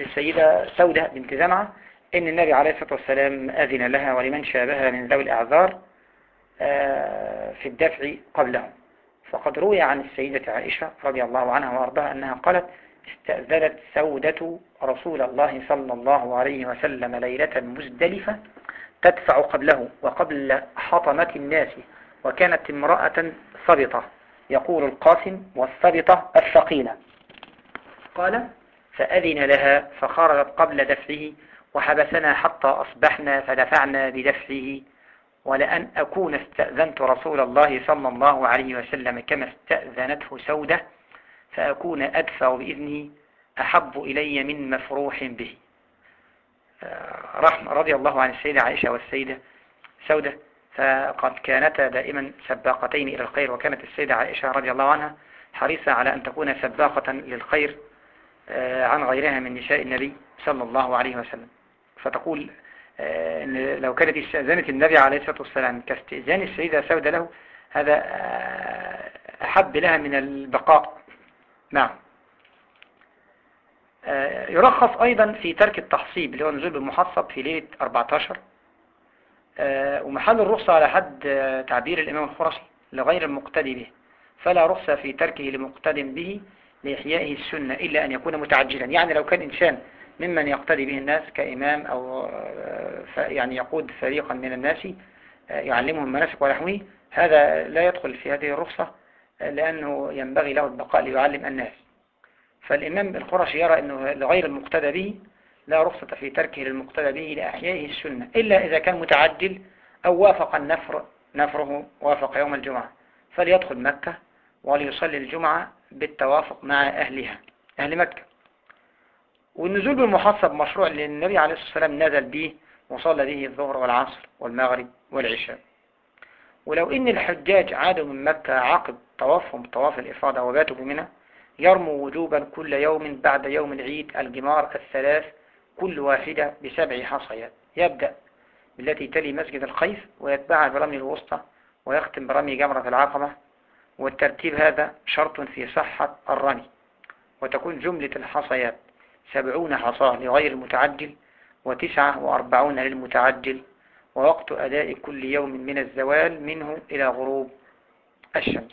للسيدة سودة بنت زمعة إن النبي عليه الصلاة والسلام أذن لها ولمن شابها من ذوي الأعذار آه، في الدفع قبلهم. فقد روي عن السيدة عائشة رضي الله عنها وأرضاها أنها قالت استأذنت سودة رسول الله صلى الله عليه وسلم ليلة مزدلفة تدفع قبله وقبل حطمة الناس وكانت امرأة صبطة يقول القاسم والسبطة الثقيلة. قال فأذن لها فخرجت قبل دفعه وحبسنا حتى أصبحنا فدفعنا بدفعه ولأن أكون استأذنت رسول الله صلى الله عليه وسلم كما استأذنته سودة فأكون أدفع بإذنه أحب إلي من مفروح به. رحمة رضي الله عن السيدة عائشة والسيدة سودة فقد كانتا دائما سباقتين إلى الخير وكانت السيدة عائشة رضي الله عنها حريصة على أن تكون سباقة للخير عن غيرها من نساء النبي صلى الله عليه وسلم. فتقول آه، إن لو كانت استئذانة النبي عليه الصلاة والسلام كاستئذان السيدة سودة له هذا آه، أحب لها من البقاء. نعم. يرخص أيضا في ترك التحصيب اللي هو نزول بالمحصب في ليلة 14 ومحل الرخصة على حد تعبير الإمام الخرشي لغير المقتدي به. فلا رخصة في تركه لمقتد به. لإحيائه السنة إلا أن يكون متعجلا. يعني لو كان إنسان ممن يقتدي به الناس كإمام أو آه، يعني يقود فريقا من الناس آه، يعلمهم المناسك ونحوه هذا لا يدخل في هذه الرخصة آه، لأنه ينبغي له البقاء ليعلم الناس. فالإمام القرشي يرى أنه لغير المقتدى به لا رخصة في تركه للمقتدى به لأحيائه السنة إلا إذا كان متعجل أو وافق النفر نفره وافق يوم الجمعة. فليدخل مكة وليصلي الجمعة بالتوافق مع أهلها أهل مكة. والنزول بالمحصب مشروع للنبي عليه الصلاة والسلام نزل به وصلى به الظهر والعصر والمغرب والعشاء. ولو إن الحجاج عادوا من مكة عقب طوافهم طواف الإفاضة وباتوا بمنى يرموا وجوبا كل يوم بعد يوم العيد الجمار الثلاث كل واحدة بسبع حصيات. يبدأ بالتي تلي مسجد الخيف ويتبعها برمي الوسطى ويختم برمي جمرة العقبة والترتيب هذا شرط في صحة الرمي. وتكون جملة الحصيات سبعون حصاة لغير المتعجل وتسعة وأربعون للمتعجل ووقت أداء كل يوم من الزوال منه إلى غروب الشمس.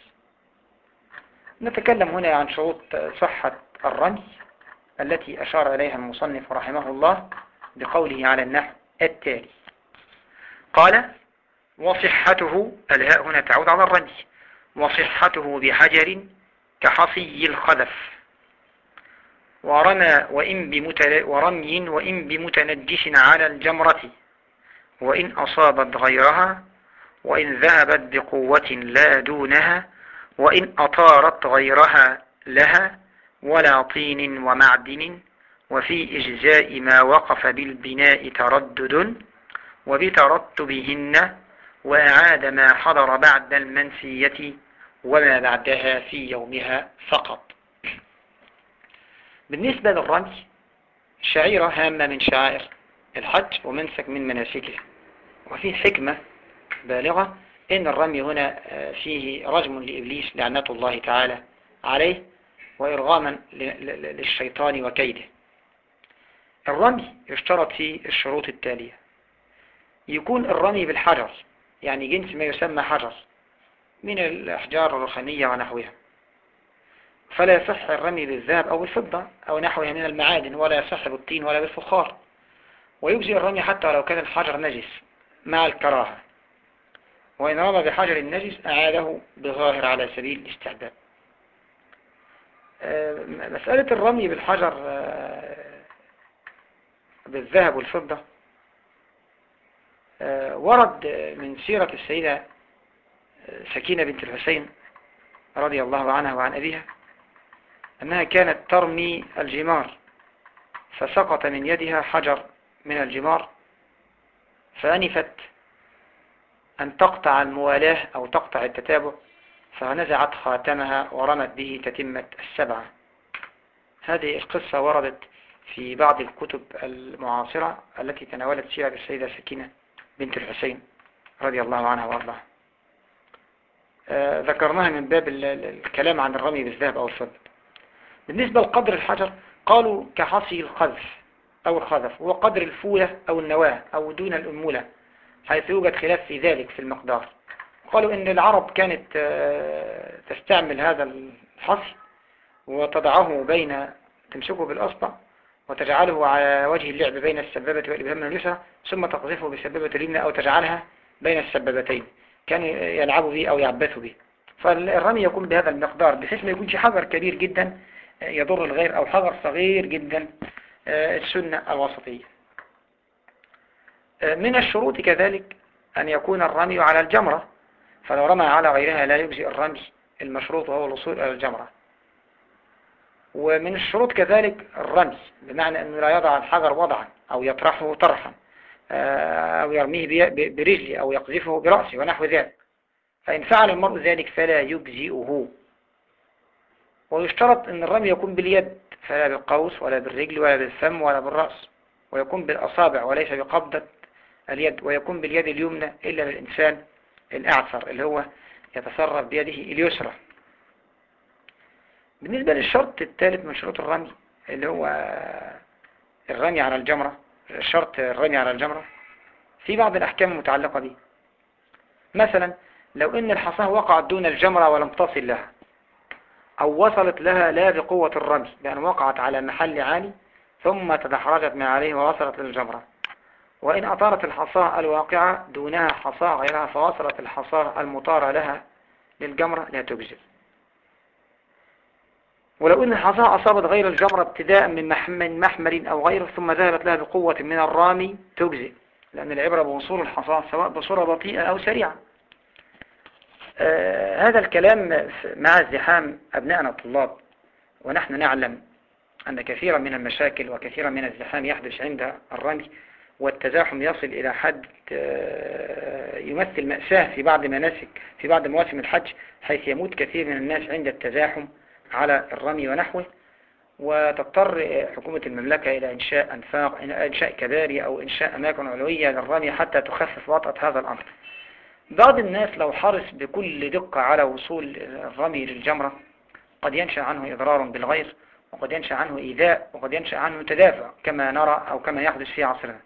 نتكلم هنا عن شروط صحة الرمي التي أشار إليها المصنف رحمه الله بقوله على النحو التالي. قال وصحته الهاء هنا تعود على الرمي وصحته بحجر كحصي الخذف ورمى وإن بمتل ورمي وإن بمتنجس على الجمرة. وإن أصابت غيرها وإن ذهبت بقوة لا دونها وإن أطارت غيرها لها ولا طين ومعدن. وفي إجزاء ما وقف بالبناء تردد وبترتبهن وأعاد ما حضر بعد المنسية وما بعدها في يومها فقط. بالنسبة للرمي شعيرة هامة من شعائر الحج ومنسك من مناسكه وفي حكمة بالغة إن الرمي هنا آه، فيه رجم لإبليس لعنة الله تعالى عليه وإرغاما للشيطان وكيده. الرمي يشترط فيه الشروط التالية. يكون الرمي بالحجر يعني جنس ما يسمى حجر. من الأحجار الرخامية ونحوها. فلا يصح الرمي بالذهب أو بالفضة أو نحوها من المعادن ولا يصح بالطين ولا بالفخار. ويجزي الرمي حتى لو كان الحجر نجس مع الكراهة. وإن رمى بحجر النجس أعاده بظاهر على سبيل الاستحباب. آه، مسألة الرمي بالحجر آه، بالذهب والفضة آه، ورد من سيرة السيدة سكينة بنت الحسين رضي الله عنها وعن أبيها أنها كانت ترمي الجمار فسقط من يدها حجر من الجمار فأنفت أن تقطع الموالاة أو تقطع التتابع فنزعت خاتمها ورمت به تتمة السبعة. هذه القصة وردت في بعض الكتب المعاصرة التي تناولت سيرة السيدة سكينة بنت الحسين رضي الله عنها وأرضاها. ذكرناها من باب الكلام عن الرمي بالذهب أو الفضة. بالنسبة لقدر الحجر قالوا كحصي القذف أو الخذف هو قدر الفولة أو النواة أو دون الأمولة حيث يوجد خلاف في ذلك في المقدار. قالوا إن العرب كانت آه، تستعمل هذا الحصي وتضعه بين تمسكه بالأصبع وتجعله على وجه اللعب بين السبابة والإبهام اليسرى ثم تقذفه بسبابة اليمنى أو تجعلها بين السبابتين. كانوا يلعبوا به أو يعبثوا به فالرمي يكون بهذا المقدار بحيث ما يكونش حجر كبير جدا يضر الغير أو حجر صغير جدا السنة الوسطية. من الشروط كذلك أن يكون الرمي على الجمرة. فلو رمى على غيرها لا يجزي الرمي المشروط وهو الوصول إلى الجمرة. ومن الشروط كذلك الرمي بمعنى أنه لا يضع الحجر وضعا أو يطرحه طرحا. آه، أو يرميه برجله أو يقذفه برأسه ونحو ذلك. فإن فعل المرء ذلك فلا يجزئه. ويشترط أن الرمي يكون باليد فلا بالقوس ولا بالرجل ولا بالفم ولا بالرأس ويكون بالأصابع وليس بقبضة اليد ويكون باليد اليمنى إلا للإنسان الأعثر اللي هو يتصرف بيده اليسرى. بالنسبة للشرط الثالث من شروط الرمي اللي هو الرمي على الجمرة شرط الرمي على الجمرة في بعض الأحكام المتعلقة به. مثلا لو إن الحصاة وقعت دون الجمرة ولم تصل لها أو وصلت لها لا بقوة الرمي لأن وقعت على محل عالي ثم تدحرجت من عليه ووصلت للجمرة. وإن أطارت الحصاة الواقعة دونها حصاة غيرها فوصلت الحصاة المطارة لها للجمرة لا تجزئ ولو أن الحصاة أصابت غير الجمرة ابتداء من محمل أو غيره ثم ذهبت لها بقوة من الرامي تجزئ لأن العبرة بوصول الحصاة سواء بصورة بطيئة أو سريعة. آه هذا الكلام مع ازدحام أبنائنا الطلاب ونحن نعلم أن كثيرا من المشاكل وكثيرا من الزحام يحدث عند الرمي والتزاحم يصل إلى حد آه، يمثل مأساة في بعض مناسك في بعض مواسم الحج حيث يموت كثير من الناس عند التزاحم. على الرمي ونحوه وتضطر حكومة المملكة إلى إنشاء أنفاق إنشاء كباري أو إنشاء أماكن علوية للرمي حتى تخفف وطأة هذا الأمر. بعض الناس لو حرص بكل دقة على وصول الرمي للجمرة قد ينشأ عنه إضرار بالغير وقد ينشأ عنه إيذاء وقد ينشأ عنه تدافع كما نرى أو كما يحدث في عصرنا.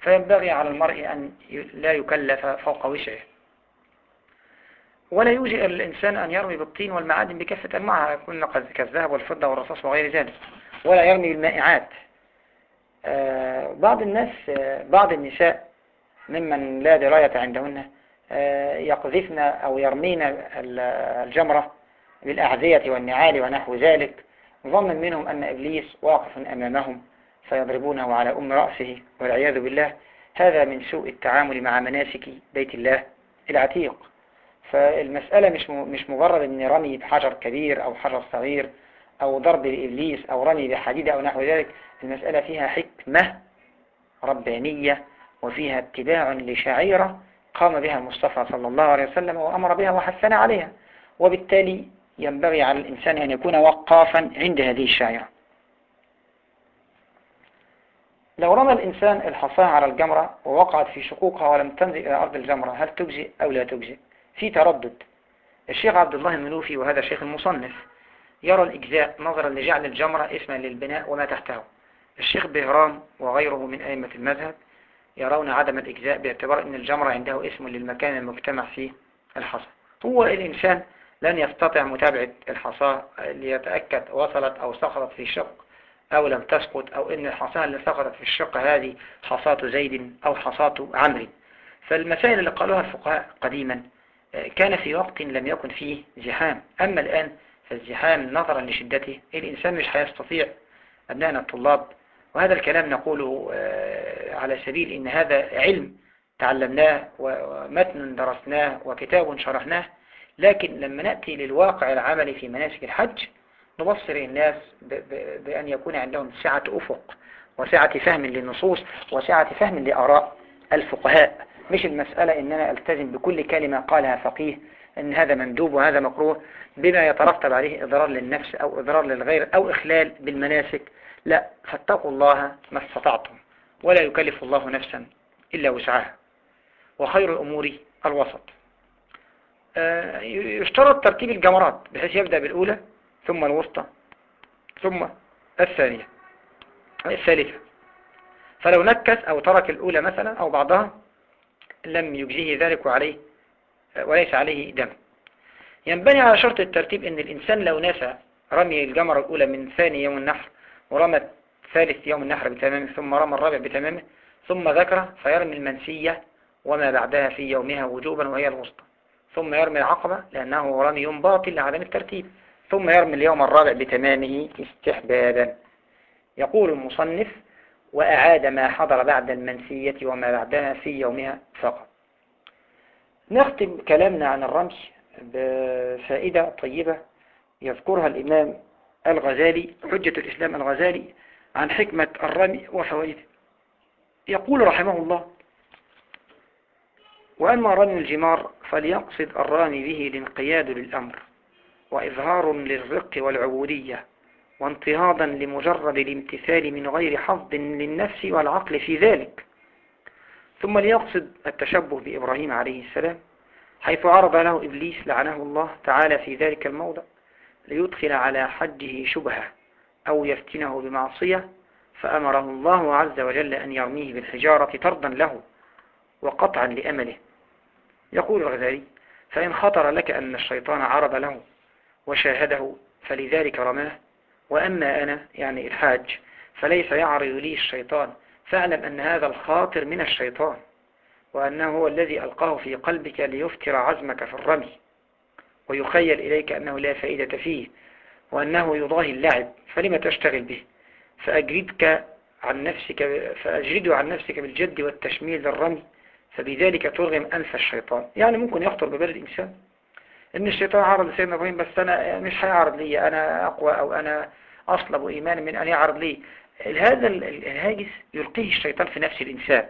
فينبغي على المرء أن لا يكلف فوق وسعه ولا يوجئ الإنسان أن يرمي بالطين والمعادن بكافة أنواعها يكون كالذهب والفضة والرصاص وغير ذلك ولا يرمي بالمائعات آه، بعض الناس آه، بعض النساء ممن لا دراية عندهن آه، يقذفن أو يرمين الجمرة بالأعزية والنعال ونحو ذلك. ظنا منهم أن إبليس واقف أمامهم فيضربونه على أم رأسه والعياذ بالله. هذا من سوء التعامل مع مناسك بيت الله العتيق. فالمسألة مش مش مجرد إن رمي بحجر كبير أو حجر صغير أو ضرب لإبليس أو رمي بحديدة أو نحو ذلك المسألة فيها حكمة ربانية وفيها اتباع لشعيرة قام بها المصطفى صلى الله عليه وسلم وأمر بها وحثنا عليها. وبالتالي ينبغي على الإنسان أن يكون وقافا عند هذه الشعيرة. لو رمى الإنسان الحصاة على الجمرة ووقعت في شقوقها ولم تنزل إلى أرض الجمرة هل تجزئ أو لا تجزئ؟ في تردد. الشيخ عبد الله المنوفي وهذا الشيخ المصنف يرى الإجزاء نظرا لجعل الجمرة اسما للبناء وما تحته الشيخ بهرام وغيره من أئمة المذهب يرون عدم الإجزاء باعتبار أن الجمرة عنده اسم للمكان المجتمع فيه الحصى. هو الإنسان لن يستطيع متابعة الحصاة ليتأكد وصلت أو سقطت في شق أو لم تسقط أو إن الحصاة اللي سقطت في الشق هذه حصاة زيد أو حصاة عمرو. فالمسائل اللي قالوها الفقهاء قديما كان في وقت لم يكن فيه زحام. أما الآن فالزحام نظرا لشدته. الإنسان مش هيستطيع أبنائنا الطلاب وهذا الكلام نقوله آه، على سبيل إن هذا علم تعلمناه ومتن درسناه وكتاب شرحناه. لكن لما نأتي للواقع العملي في مناسك الحج نبصر الناس بأن يكون عندهم سعة أفق وسعة فهم للنصوص وسعة فهم لآراء الفقهاء. مش المسألة ان أنا ألتزم بكل كلمة قالها فقيه إن هذا مندوب وهذا مكروه بما يترتب عليه إضرار للنفس أو إضرار للغير أو إخلال بالمناسك. لا فاتقوا الله ما استطعتم ولا يكلف الله نفسا إلا وسعها. وخير الأمور الوسط. آه، يشترط ترتيب الجمرات بحيث يبدأ بالأولى ثم الوسطى ثم الثانية الثالثة. فلو نكس أو ترك الأولى مثلا أو بعضها لم يجزه ذلك وعليه وليس عليه دم. ينبني على شرط الترتيب إن الإنسان لو نسى رمي الجمرة الأولى من ثاني يوم النحر ورمى ثالث يوم النحر بتمامه ثم رمى الرابع بتمامه ثم ذكر فيرمي المنسية وما بعدها في يومها وجوبا وهي الوسطى. ثم يرمي العقبة لأنه رمي باطل لعدم الترتيب. ثم يرمي اليوم الرابع بتمامه استحبابا. يقول المصنف وأعاد ما حضر بعد المنسية وما بعدها في يومها فقط. نختم كلامنا عن الرمي بفائدة طيبة يذكرها الإمام الغزالي حجة الإسلام الغزالي عن حكمة الرمي وفوائده. يقول رحمه الله وأما رمي الجمار فليقصد الرامي به الانقياد للأمر وإظهار للرق والعبودية وانتهاضا لمجرد الامتثال من غير حظ للنفس والعقل في ذلك. ثم ليقصد التشبه بإبراهيم عليه السلام حيث عرض له إبليس لعنه الله تعالى في ذلك الموضع ليدخل على حجه شبهة أو يفتنه بمعصية فأمره الله عز وجل أن يرميه بالحجارة طردا له وقطعا لأمله. يقول الغزالي فإن خطر لك أن الشيطان عرض له وشاهده فلذلك رماه وأما أنا يعني الحاج فليس يعرض لي الشيطان. فاعلم أن هذا الخاطر من الشيطان وأنه هو الذي ألقاه في قلبك ليفتر عزمك في الرمي ويخيل إليك أنه لا فائدة فيه وأنه يضاهي اللعب. فلما تشتغل به؟ فأجردك عن نفسك فأجرده عن نفسك بالجد والتشميل للرمي فبذلك ترغم أنف الشيطان. يعني ممكن يخطر ببال الإنسان. إن الشيطان عرض لسيدنا إبراهيم بس أنا مش هيعرض لي أنا أقوى أو أنا أصلب إيمانا من أن يعرض لي. هذا الهاجس يلقيه الشيطان في نفس الإنسان.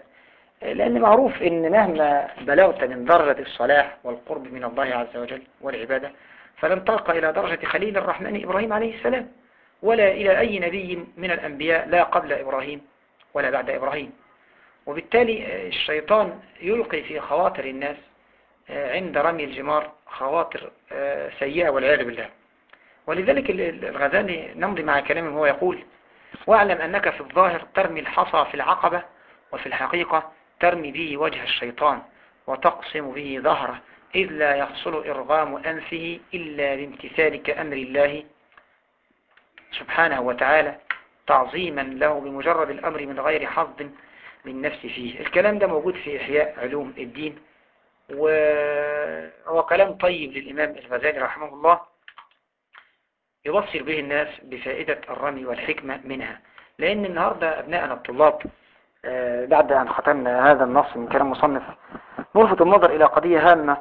لأن معروف إن مهما بلغت من درجة الصلاح والقرب من الله عز وجل والعبادة فلن ترقى إلى درجة خليل الرحمن إبراهيم عليه السلام ولا إلى أي نبي من الأنبياء لا قبل إبراهيم ولا بعد إبراهيم. وبالتالي الشيطان يلقي في خواطر الناس عند رمي الجمار خواطر سيئة والعياذ بالله. ولذلك الغزالي نمضي مع كلامه هو يقول واعلم أنك في الظاهر ترمي الحصى في العقبة وفي الحقيقة ترمي به وجه الشيطان وتقسم به ظهره إذ لا يحصل إرغام أنفه إلا بامتثالك أمر الله سبحانه وتعالى تعظيما له بمجرد الأمر من غير حظ للنفس فيه. الكلام ده موجود في إحياء علوم الدين وهو كلام طيب للإمام الغزالي رحمه الله يبصر به الناس بفائدة الرمي والحكمة منها. لأن النهاردة أبناءنا الطلاب آه، بعد أن ختمنا هذا النص من كلام مصنف نلفت النظر إلى قضية هامة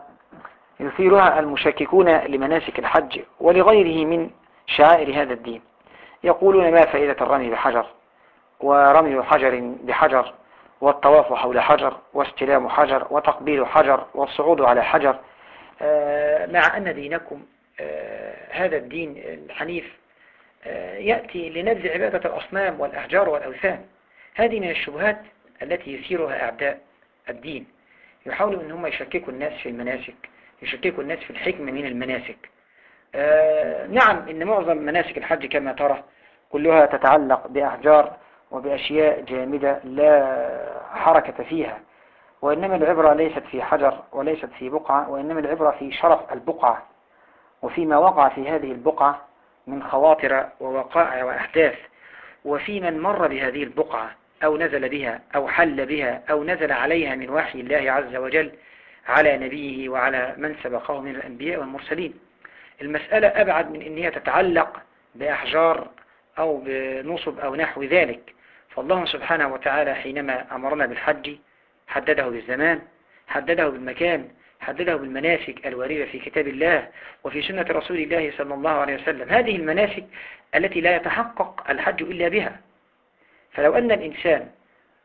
يثيرها المشككون لمناسك الحج ولغيره من شعائر هذا الدين. يقولون ما فائدة الرمي بحجر ورمي حجر بحجر. والطواف حول حجر واستلام حجر وتقبيل حجر والصعود على حجر. آه، مع أن دينكم آه، هذا الدين الحنيف يأتي لنبذ عبادة الأصنام والأحجار والأوثان. هذه من الشبهات التي يثيرها أعداء الدين. يحاولوا أن هم يشككوا الناس في المناسك يشككوا الناس في الحكمة من المناسك. آه نعم إن معظم مناسك الحج كما ترى كلها تتعلق بأحجار وبأشياء جامدة لا حركة فيها. وإنما العبرة ليست في حجر وليست في بقعة وإنما العبرة في شرف البقعة. وفيما وقع في هذه البقعة من خواطر ووقائع وأحداث. وفي من مر بهذه البقعة أو نزل بها أو حل بها أو نزل عليها من وحي الله عز وجل على نبيه وعلى من سبقه من الأنبياء والمرسلين. المسألة أبعد من أن هي تتعلق بأحجار أو بنصب أو نحو ذلك. فالله سبحانه وتعالى حينما أمرنا بالحج حدده بالزمان حدده بالمكان حدده بالمناسك الواردة في كتاب الله وفي سنة رسول الله صلى الله عليه وسلم. هذه المناسك التي لا يتحقق الحج إلا بها. فلو أن الإنسان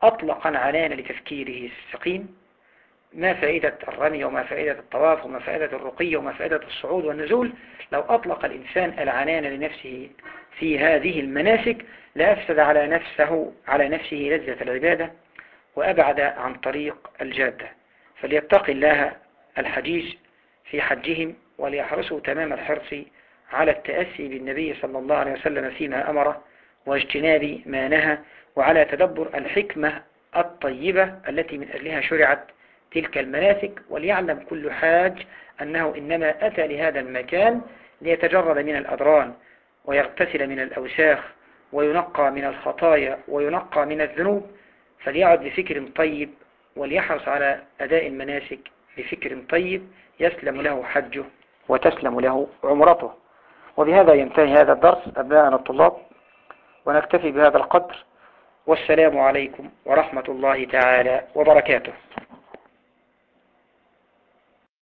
أطلق عنان لتفكيره السقيم ما فائدة الرمي وما فائدة الطواف وما فائدة الرقي وما فائدة الصعود والنزول لو أطلق الإنسان العنان لنفسه في هذه المناسك لأفسد على نفسه على نفسه لذة العبادة وأبعد عن طريق الجادة. فليتقي الله الحجيج في حجهم وليحرصوا تمام الحرص على التأسي بالنبي صلى الله عليه وسلم فيما أمره واجتناب ما نهى وعلى تدبر الحكمة الطيبة التي من أجلها شرعت تلك المناسك. وليعلم كل حاج أنه إنما أتى لهذا المكان ليتجرد من الأدران ويغتسل من الأوساخ. وينقى من الخطايا وينقى من الذنوب فليعد بفكر طيب وليحرص على أداء المناسك بفكر طيب يسلم له حجه وتسلم له عمرته. وبهذا ينتهي هذا الدرس أبناءنا الطلاب ونكتفي بهذا القدر والسلام عليكم ورحمة الله تعالى وبركاته.